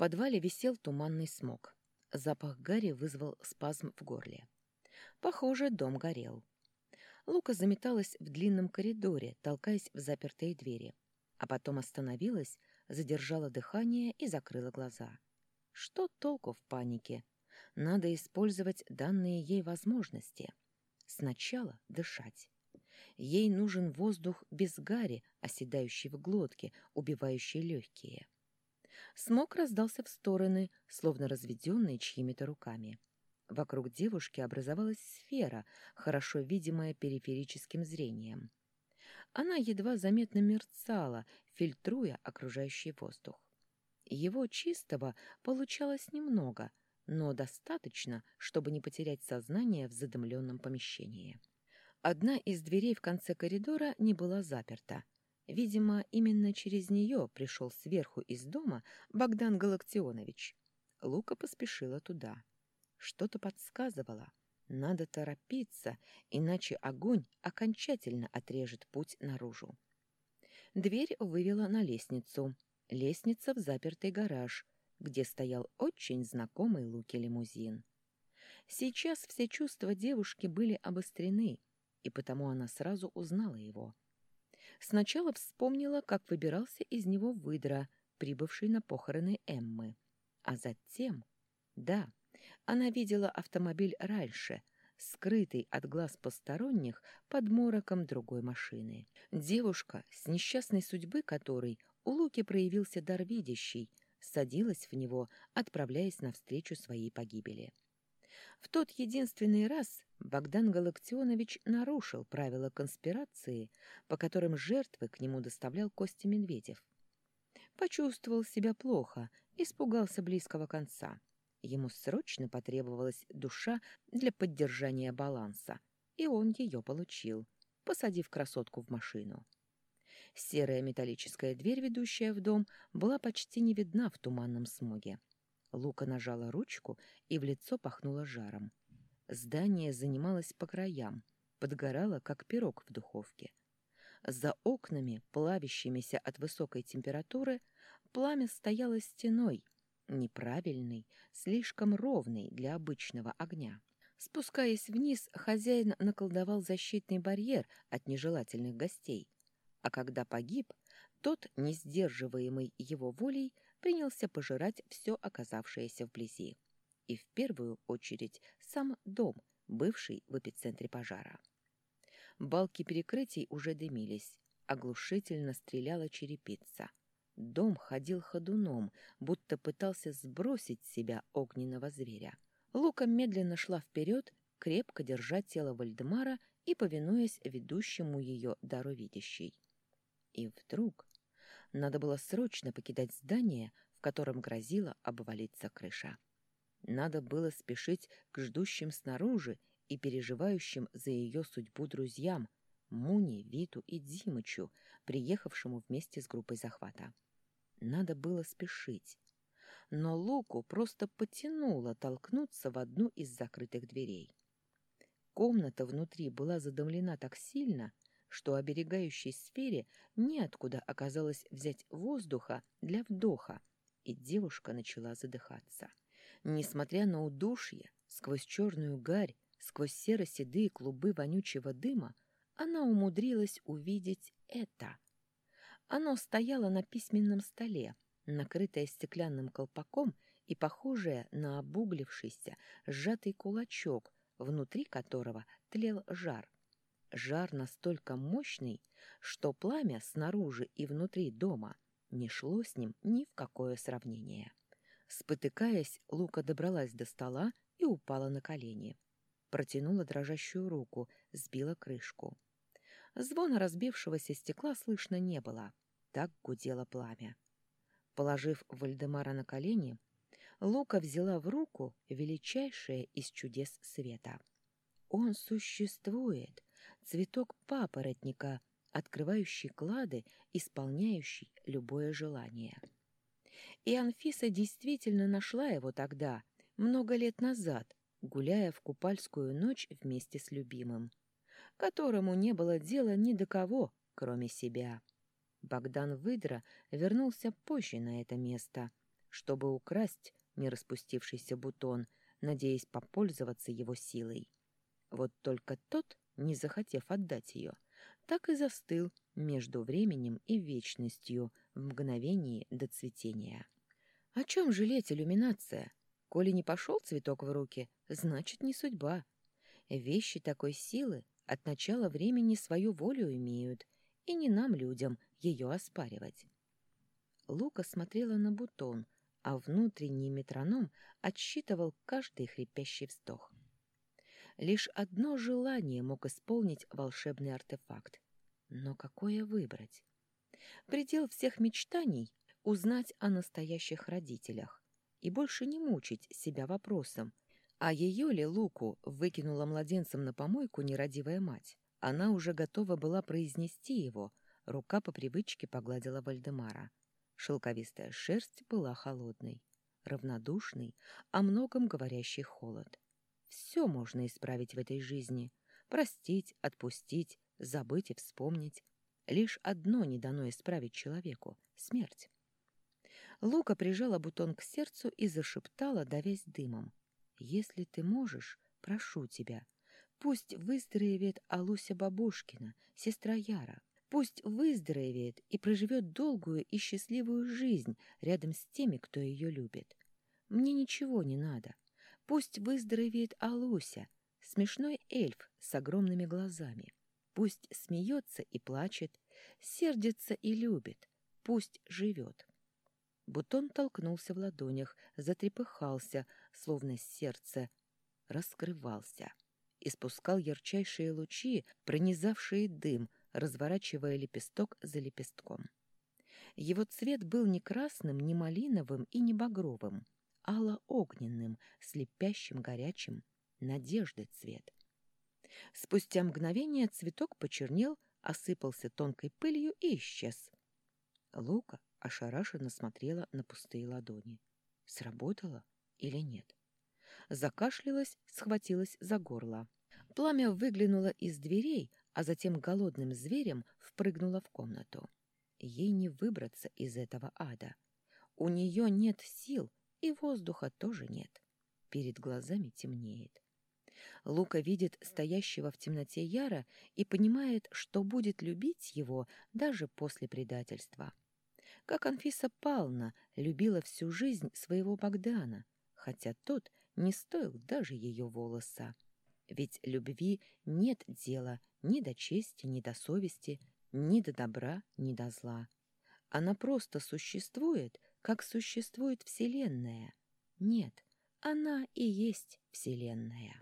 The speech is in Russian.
подвале висел туманный смог. Запах гари вызвал спазм в горле. Похоже, дом горел. Лука заметалась в длинном коридоре, толкаясь в запертые двери, а потом остановилась, задержала дыхание и закрыла глаза. Что толку в панике? Надо использовать данные ей возможности. Сначала дышать. Ей нужен воздух без гари, оседающий в глотке, убивающий легкие. Смог раздался в стороны, словно разведенный чьими-то руками. Вокруг девушки образовалась сфера, хорошо видимая периферическим зрением. Она едва заметно мерцала, фильтруя окружающий воздух. Его чистого получалось немного, но достаточно, чтобы не потерять сознание в задымленном помещении. Одна из дверей в конце коридора не была заперта. Видимо, именно через нее пришел сверху из дома Богдан Галактионович. Лука поспешила туда. Что-то подсказывало. Надо торопиться, иначе огонь окончательно отрежет путь наружу. Дверь вывела на лестницу. Лестница в запертый гараж, где стоял очень знакомый Луке лимузин. Сейчас все чувства девушки были обострены — и потому она сразу узнала его. Сначала вспомнила, как выбирался из него выдра, прибывший на похороны Эммы. А затем... Да, она видела автомобиль раньше, скрытый от глаз посторонних под мороком другой машины. Девушка, с несчастной судьбы которой у Луки проявился дар видящий, садилась в него, отправляясь навстречу своей погибели. В тот единственный раз Богдан Галактионович нарушил правила конспирации, по которым жертвы к нему доставлял Костя Медведев. Почувствовал себя плохо, испугался близкого конца. Ему срочно потребовалась душа для поддержания баланса, и он ее получил, посадив красотку в машину. Серая металлическая дверь, ведущая в дом, была почти не видна в туманном смоге. Лука нажала ручку, и в лицо пахнуло жаром. Здание занималось по краям, подгорало, как пирог в духовке. За окнами, плавящимися от высокой температуры, пламя стояло стеной, неправильной, слишком ровной для обычного огня. Спускаясь вниз, хозяин наколдовал защитный барьер от нежелательных гостей, а когда погиб, тот, не сдерживаемый его волей, принялся пожирать все оказавшееся вблизи. И в первую очередь сам дом, бывший в эпицентре пожара. Балки перекрытий уже дымились, оглушительно стреляла черепица. Дом ходил ходуном, будто пытался сбросить себя огненного зверя. Лука медленно шла вперед, крепко держа тело Вальдемара и повинуясь ведущему ее дару видящей. И вдруг надо было срочно покидать здание, в котором грозила обвалиться крыша. Надо было спешить к ждущим снаружи и переживающим за ее судьбу друзьям Муни, Виту и Димычу, приехавшему вместе с группой захвата. Надо было спешить. Но Луку просто потянуло толкнуться в одну из закрытых дверей. Комната внутри была задымлена так сильно, что оберегающей сфере неоткуда оказалось взять воздуха для вдоха, и девушка начала задыхаться. Несмотря на удушье, сквозь черную гарь, сквозь серо-седые клубы вонючего дыма, она умудрилась увидеть это. Оно стояло на письменном столе, накрытое стеклянным колпаком и похожее на обуглившийся сжатый кулачок, внутри которого тлел жар — Жар настолько мощный, что пламя снаружи и внутри дома не шло с ним ни в какое сравнение. Спотыкаясь, Лука добралась до стола и упала на колени. Протянула дрожащую руку, сбила крышку. Звона разбившегося стекла слышно не было. Так гудело пламя. Положив Вальдемара на колени, Лука взяла в руку величайшее из чудес света. Он существует, цветок папоротника, открывающий клады, исполняющий любое желание. И Анфиса действительно нашла его тогда, много лет назад, гуляя в купальскую ночь вместе с любимым, которому не было дела ни до кого, кроме себя. Богдан Выдра вернулся позже на это место, чтобы украсть не распустившийся бутон, надеясь попользоваться его силой. Вот только тот, не захотев отдать ее, так и застыл между временем и вечностью в мгновении до цветения. О чем жалеть иллюминация? Коли не пошел цветок в руки, значит, не судьба. Вещи такой силы от начала времени свою волю имеют, и не нам, людям, ее оспаривать. Лука смотрела на бутон, а внутренний метроном отсчитывал каждый хрипящий вздох. Лишь одно желание мог исполнить волшебный артефакт. Но какое выбрать? Предел всех мечтаний — узнать о настоящих родителях и больше не мучить себя вопросом, а ее ли Луку выкинула младенцем на помойку нерадивая мать? Она уже готова была произнести его, рука по привычке погладила Вальдемара. Шелковистая шерсть была холодной, равнодушной, о многом говорящий холод. Все можно исправить в этой жизни. Простить, отпустить, забыть и вспомнить. Лишь одно не дано исправить человеку — смерть. Лука прижала бутон к сердцу и зашептала, давясь дымом. «Если ты можешь, прошу тебя, пусть выздоровеет Алуся Бабушкина, сестра Яра. Пусть выздоровеет и проживет долгую и счастливую жизнь рядом с теми, кто ее любит. Мне ничего не надо. Пусть выздоровеет Алуся, смешной эльф с огромными глазами. Пусть смеется и плачет, сердится и любит. Пусть живет. Бутон толкнулся в ладонях, затрепыхался, словно сердце раскрывался. Испускал ярчайшие лучи, пронизавшие дым, разворачивая лепесток за лепестком. Его цвет был не красным, не малиновым и не багровым — ало-огненным, слепящим горячим, надежды цвет. Спустя мгновение цветок почернел, осыпался тонкой пылью и исчез. Лука ошарашенно смотрела на пустые ладони. Сработало или нет? Закашлялась, схватилась за горло. Пламя выглянуло из дверей, а затем голодным зверем впрыгнуло в комнату. Ей не выбраться из этого ада. У нее нет сил, и воздуха тоже нет. Перед глазами темнеет. Лука видит стоящего в темноте Яра и понимает, что будет любить его даже после предательства. Как Анфиса Павловна любила всю жизнь своего Богдана, хотя тот не стоил даже ее волоса. Ведь любви нет дела ни до чести, ни до совести, ни до добра, ни до зла. Она просто существует, как существует Вселенная. Нет, она и есть Вселенная.